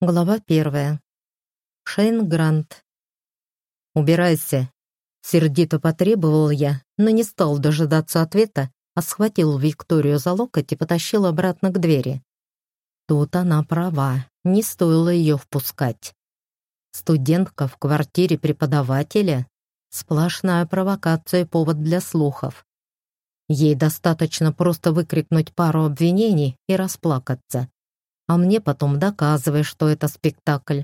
Глава первая. Шейн Грант. «Убирайся!» Сердито потребовал я, но не стал дожидаться ответа, а схватил Викторию за локоть и потащил обратно к двери. Тут она права, не стоило ее впускать. Студентка в квартире преподавателя — сплошная провокация и повод для слухов. Ей достаточно просто выкрикнуть пару обвинений и расплакаться а мне потом доказывай, что это спектакль.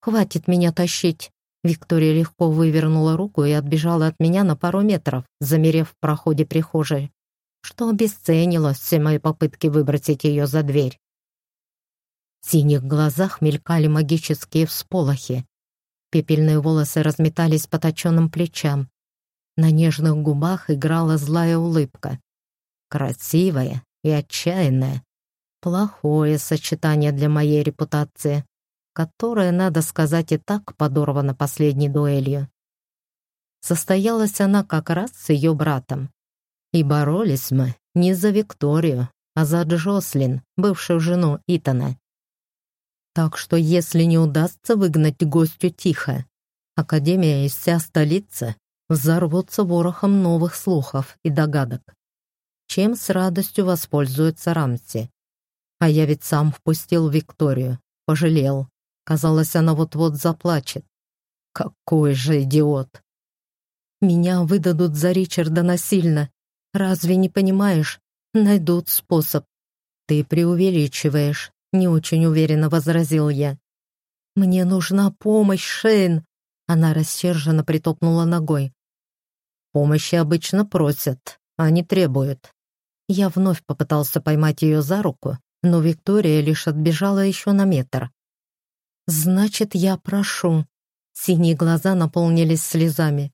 «Хватит меня тащить!» Виктория легко вывернула руку и отбежала от меня на пару метров, замерев в проходе прихожей, что обесценило все мои попытки выбросить ее за дверь. В синих глазах мелькали магические всполохи. Пепельные волосы разметались по точенным плечам. На нежных губах играла злая улыбка. Красивая и отчаянная. Плохое сочетание для моей репутации, которая, надо сказать, и так подорвана последней дуэлью. Состоялась она как раз с ее братом. И боролись мы не за Викторию, а за Джослин, бывшую жену Итана. Так что если не удастся выгнать гостю тихо, Академия и вся столица взорвутся ворохом новых слухов и догадок, чем с радостью воспользуется Рамси. А я ведь сам впустил Викторию, пожалел. Казалось, она вот-вот заплачет. Какой же идиот! Меня выдадут за Ричарда насильно. Разве не понимаешь? Найдут способ. Ты преувеличиваешь, не очень уверенно возразил я. Мне нужна помощь, Шейн. Она рассерженно притопнула ногой. Помощи обычно просят, а не требуют. Я вновь попытался поймать ее за руку, но Виктория лишь отбежала еще на метр. «Значит, я прошу». Синие глаза наполнились слезами.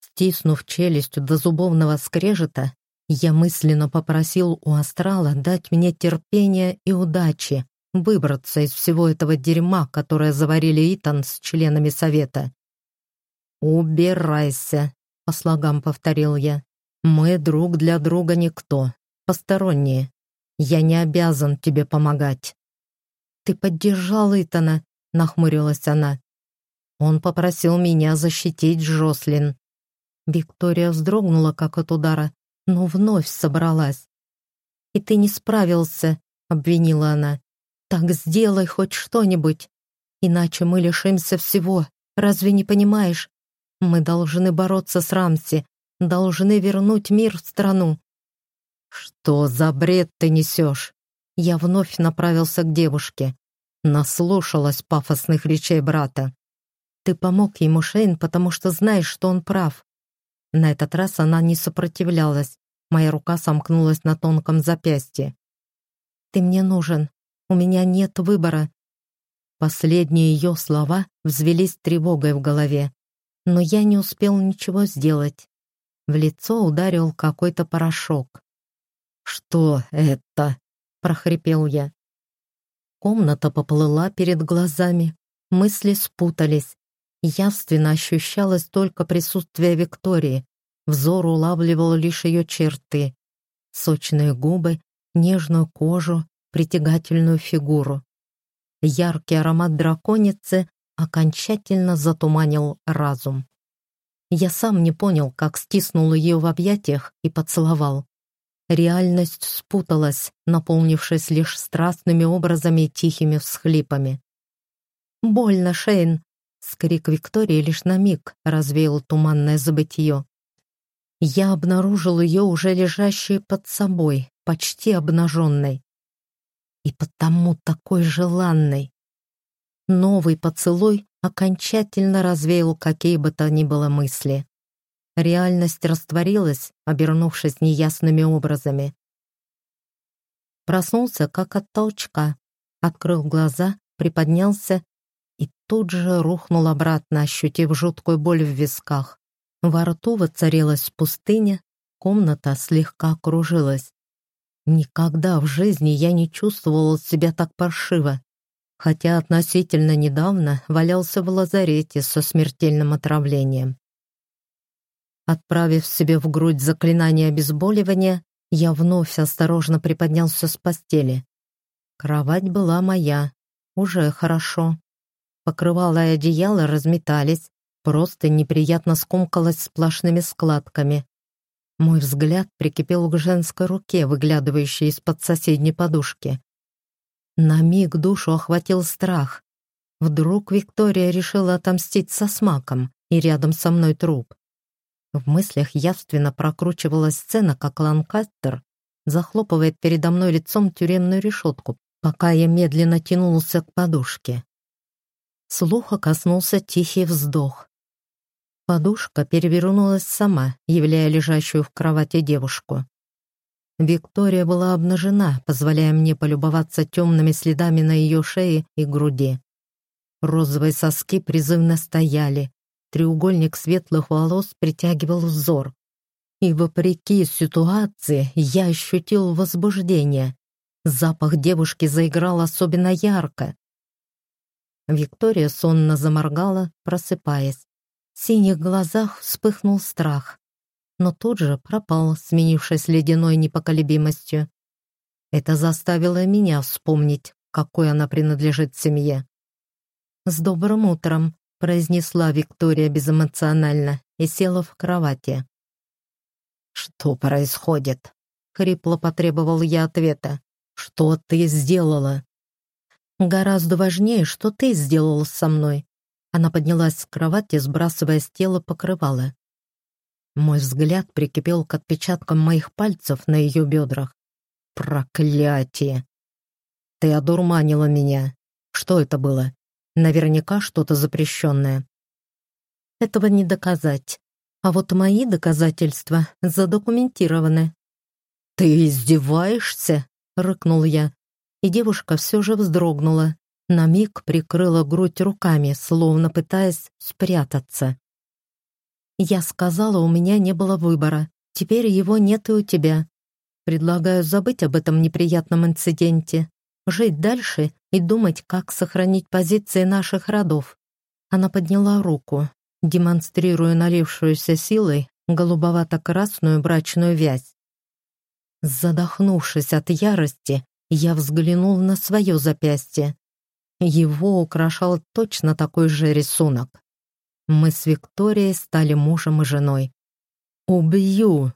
Стиснув челюстью до зубовного скрежета, я мысленно попросил у астрала дать мне терпение и удачи выбраться из всего этого дерьма, которое заварили Итан с членами совета. «Убирайся», — по слогам повторил я. «Мы друг для друга никто, посторонние. Я не обязан тебе помогать». «Ты поддержал Итана», — нахмурилась она. «Он попросил меня защитить Джослин». Виктория вздрогнула, как от удара, но вновь собралась. «И ты не справился», — обвинила она. «Так сделай хоть что-нибудь, иначе мы лишимся всего. Разве не понимаешь? Мы должны бороться с Рамси, должны вернуть мир в страну. «Что за бред ты несешь?» Я вновь направился к девушке. Наслушалась пафосных речей брата. «Ты помог ему, Шейн, потому что знаешь, что он прав». На этот раз она не сопротивлялась. Моя рука сомкнулась на тонком запястье. «Ты мне нужен. У меня нет выбора». Последние ее слова взвелись тревогой в голове. Но я не успел ничего сделать. В лицо ударил какой-то порошок. «Что это?» — прохрипел я. Комната поплыла перед глазами, мысли спутались. Явственно ощущалось только присутствие Виктории. Взор улавливал лишь ее черты. Сочные губы, нежную кожу, притягательную фигуру. Яркий аромат драконицы окончательно затуманил разум. Я сам не понял, как стиснул ее в объятиях и поцеловал. Реальность спуталась, наполнившись лишь страстными образами и тихими всхлипами. «Больно, Шейн!» Скрик Виктории лишь на миг развеял туманное забытье. Я обнаружил ее уже лежащей под собой, почти обнаженной. И потому такой желанной. Новый поцелуй окончательно развеял какие бы то ни было мысли. Реальность растворилась, обернувшись неясными образами. Проснулся, как от толчка, открыл глаза, приподнялся и тут же рухнул обратно, ощутив жуткую боль в висках. Во рту воцарилась пустыня, комната слегка кружилась. Никогда в жизни я не чувствовал себя так паршиво, хотя относительно недавно валялся в лазарете со смертельным отравлением. Отправив себе в грудь заклинание обезболивания, я вновь осторожно приподнялся с постели. Кровать была моя, уже хорошо. Покрывало и одеяло разметались, просто неприятно скомкалось сплошными складками. Мой взгляд прикипел к женской руке, выглядывающей из-под соседней подушки. На миг душу охватил страх. Вдруг Виктория решила отомстить со смаком, и рядом со мной труп. В мыслях явственно прокручивалась сцена, как Ланкастер захлопывает передо мной лицом тюремную решетку, пока я медленно тянулся к подушке. Слуха коснулся тихий вздох. Подушка перевернулась сама, являя лежащую в кровати девушку. Виктория была обнажена, позволяя мне полюбоваться темными следами на ее шее и груди. Розовые соски призывно стояли, треугольник светлых волос притягивал взор. И вопреки ситуации я ощутил возбуждение. Запах девушки заиграл особенно ярко. Виктория сонно заморгала, просыпаясь. В синих глазах вспыхнул страх, но тут же пропал, сменившись ледяной непоколебимостью. Это заставило меня вспомнить, какой она принадлежит семье. «С добрым утром», — произнесла Виктория безэмоционально и села в кровати. «Что происходит?» — хрипло потребовал я ответа. «Что ты сделала?» «Гораздо важнее, что ты сделал со мной», она поднялась с кровати, сбрасывая с тела покрывало. Мой взгляд прикипел к отпечаткам моих пальцев на ее бедрах. Проклятие! Ты одурманила меня. Что это было? Наверняка что-то запрещенное. Этого не доказать. А вот мои доказательства задокументированы. «Ты издеваешься?» — рыкнул я. И девушка все же вздрогнула, на миг прикрыла грудь руками, словно пытаясь спрятаться. «Я сказала, у меня не было выбора. Теперь его нет и у тебя. Предлагаю забыть об этом неприятном инциденте, жить дальше и думать, как сохранить позиции наших родов». Она подняла руку, демонстрируя налившуюся силой голубовато-красную брачную вязь. Задохнувшись от ярости, я взглянул на свое запястье. Его украшал точно такой же рисунок. Мы с Викторией стали мужем и женой. «Убью!»